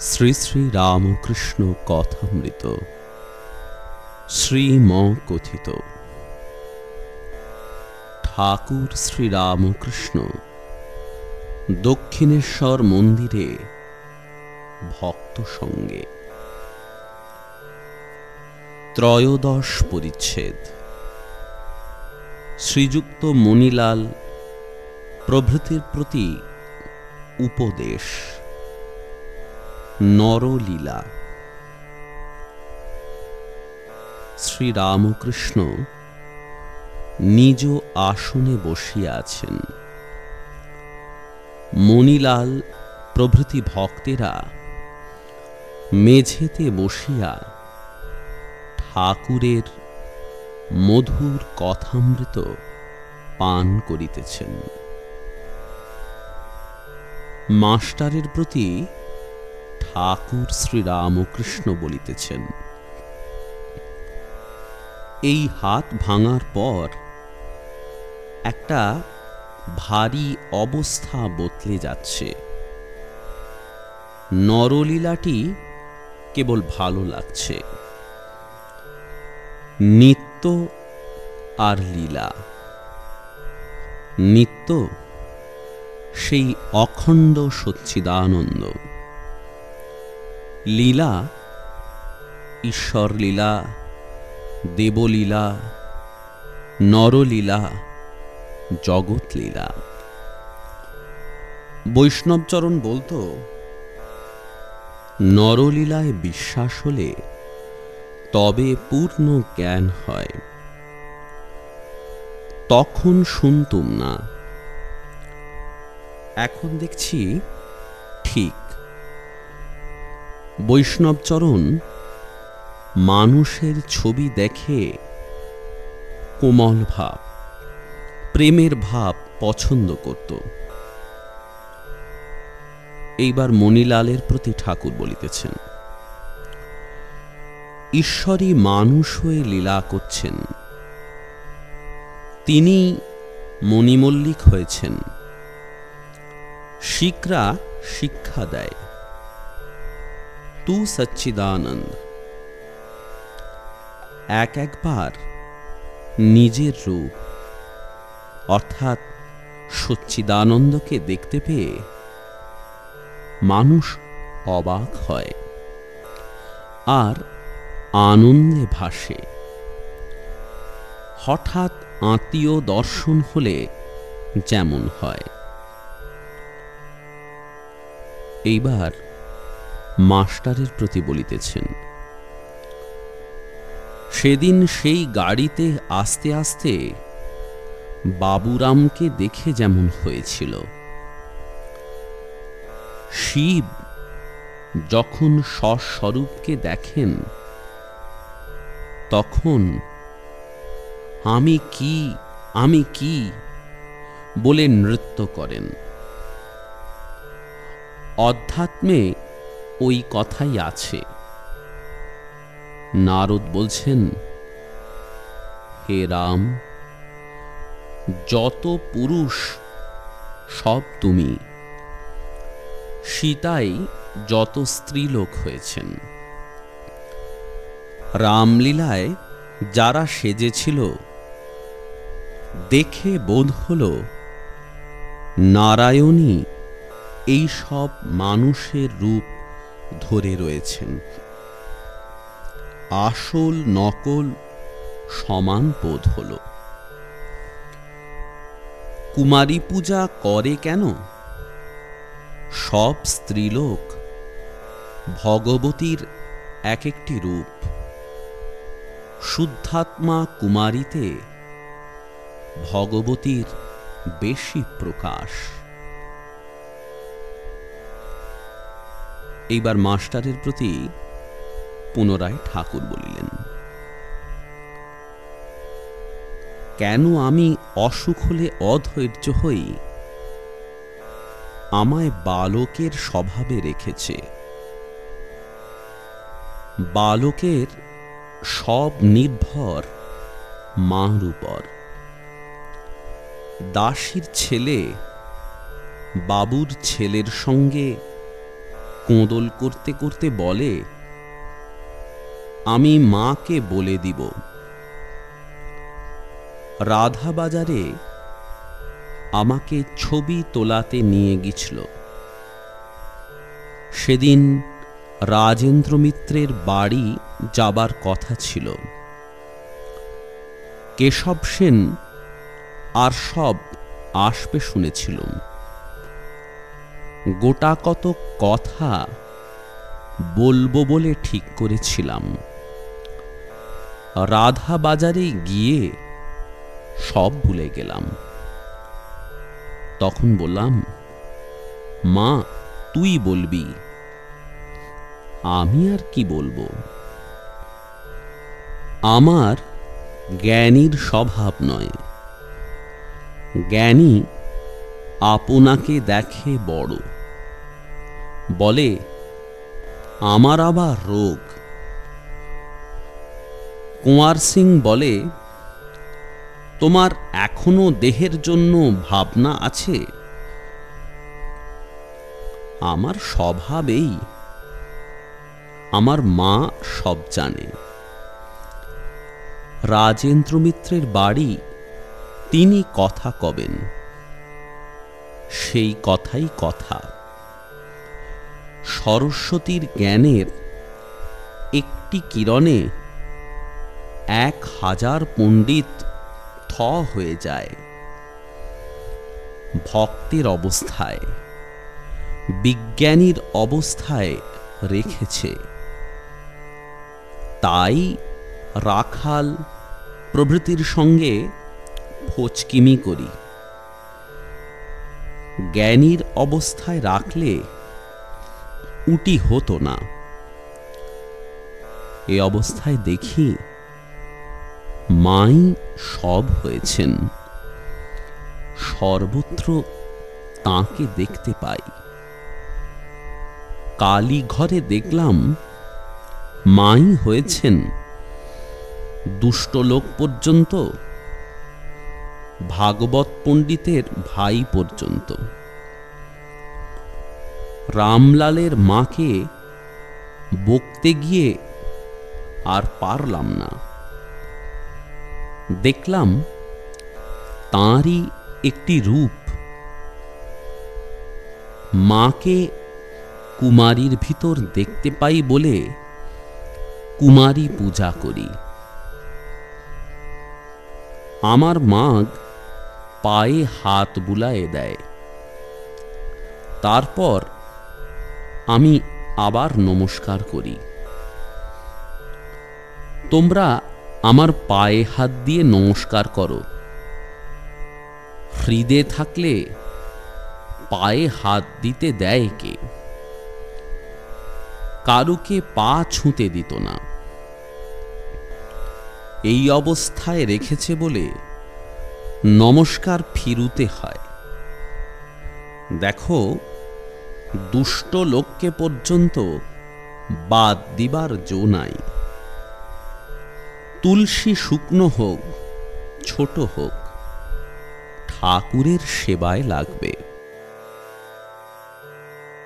শ্রী শ্রী রামকৃষ্ণ কথামৃত। শ্রীম কথিত ঠাকুর শ্রী রামকৃষ্ণ, দক্ষিণেশ্বর মন্দিরে ভক্ত সঙ্গে। ত্রয়োদশ পরিচ্ছেদ। শ্রীযুক্ত মণিলাল প্রভৃতির প্রতি উপদেশ। নরলীলা। শ্রীরামকৃষ্ণ নিজ আসনে বসিয়া আছেন। মণিলাল প্রভৃতি ভক্তেরা মেঝেতে বসিয়া ঠাকুরের মধুর কথামৃত পান করিতেছেন। মাস্টারের প্রতি ঠাকুর শ্রীরামকৃষ্ণ বলিতেছেন। এই হাত ভাঙার পর একটা ভারী অবস্থা বদলে যাচ্ছে। নরলীলাটি কেবল ভালো লাগছে। নিত্য আর লীলা। নিত্য সেই অখণ্ড সচ্চিদানন্দ। লীলা ঈশ্বর লীলা দেবলীলা, নরলীলা জগৎ লীলা বৈষ্ণবচরণ বলতো, নরলীলায় বিশ্বাস হলে তবে পূর্ণ জ্ঞান হয়। তখন শুনতুম না। এখন দেখছি ঠিক বৈষ্ণবচরণ মানুষের ছবি দেখে কোমল ভাব, প্রেমের ভাব পছন্দ করত। এইবার মণিলালের প্রতি ঠাকুর বলিতেছেন ঈশ্বরী মানুষ হয়ে লীলা করছেন। তিনি মণিমল্লিক হয়েছেন। শিকরা শিক্ষা দেয়। তু সচ্চিদানন্দ এক একবার নিজের রূপ অর্থাৎ সচ্চিদানন্দকে দেখতে পেয়ে মানুষ অবাক হয় আর আনন্দে ভাসে হঠাৎ আত্মীয় দর্শন হলে যেমন হয় এইবার মাস্টারের প্রতি বলিতেছেন, সেদিন সেই গাড়িতে আস্তে আস্তে বাবুরামকে দেখে যেমন হয়েছিল। শিব যখন স্বস্বরূপকে দেখেন, তখন আমি কি আমি কি বলে নৃত্য করেন। অধ্যাত্মে ওই কথাই আছে। নারদ বলছেন, হে রাম, যত পুরুষ, সব তুমি। সীতাই যত স্ত্রীলোক হয়েছেন। রামলীলায় যারা সেজেছিল, দেখে বোধ হল নারায়ণী এই সব মানুষের রূপ ধরে রয়েছেন। আসল নকল সমান বোধ হল। কুমারী পূজা করে কেন? সব স্ত্রীলোক ভগবতীর এক একটি রূপ। শুদ্ধাত্মা কুমারীতে ভগবতীর বেশি প্রকাশ। এইবার মাস্টারের প্রতি পুনরায় ঠাকুর বলিলেন, কেন আমি অসুখ হলে অধৈর্য হই? আমায় বালকের স্বভাবে রেখেছে। বালকের সব নির্ভর মার উপর। দাসীর ছেলে বাবুর ছেলের সঙ্গে কোঁদল করতে করতে বলে, আমি মাকে বলে দিব। রাধা বাজারে আমাকে ছবি তোলাতে নিয়ে গিয়েছিল। সেদিন রাজেন্দ্র মিত্রের বাড়ি যাবার কথা ছিল। কেশব সেন আর সব আসবে শুনেছিলুম। গোটা কত কথা বলব বলে ঠিক করেছিলাম। রাধা বাজারে গিয়ে সব ভুলে গেলাম। তখন বললাম, মা, তুই বলবি, আমি আর কি বলব? আমার জ্ঞানীর স্বভাব নয়। জ্ঞানী আপনাকে দেখে বড়। বলে, আমার আবার রোগ। কুঁয়ার সিং বলে, তোমার এখনও দেহের জন্য ভাবনা আছে? আমার স্বভাবেই আমার মা সব জানে। রাজেন্দ্র মিত্রের বাড়ি তিনি কথা কবেন। সেই কথাই কথা। সরস্বতীর জ্ঞানের একটি কিরণে এক হাজার পণ্ডিত থ হয়ে যায়। ভক্তের অবস্থায়, বিজ্ঞানীর অবস্থায় রেখেছে। তাই রাখাল প্রভৃতির সঙ্গে ফচকিমি করি। জ্ঞানীর অবস্থায় রাখলে উটি হতো না। এ অবস্থায় দেখি মাই সব হয়েছেন। সর্বত্র তাকে দেখতে পাই। কালী ঘরে দেখলাম মাই হয়েছেন। দুষ্ট লোক পর্যন্ত, ভাগবত পণ্ডিতের ভাই পর্যন্ত। রামলালের মাকে বকতে গিয়ে আর পারলাম না। দেখলাম তাঁরই একটি রূপ। মাকে কুমারীর ভিতর দেখতে পাই বলে কুমারী পূজা করি। আমার মাগ পায়ে হাত বুলায়ে দেয়। তারপর আমি আবার নমস্কার করি। তোমরা আমার পায়ে হাত দিয়ে নমস্কার করো। হৃদে থাকলে পায়ে হাত দিতে দেয় কে? কারুকে পা ছুঁতে দিত না। এই অবস্থায় রেখেছে বলে নমস্কার ফিরুতে হয়। দেখো দুষ্ট লোককে পর্যন্ত বাদ দিবার জো নাই। তুলসী শুকনো হোক, ছোট হোক, ঠাকুরের সেবায় লাগবে।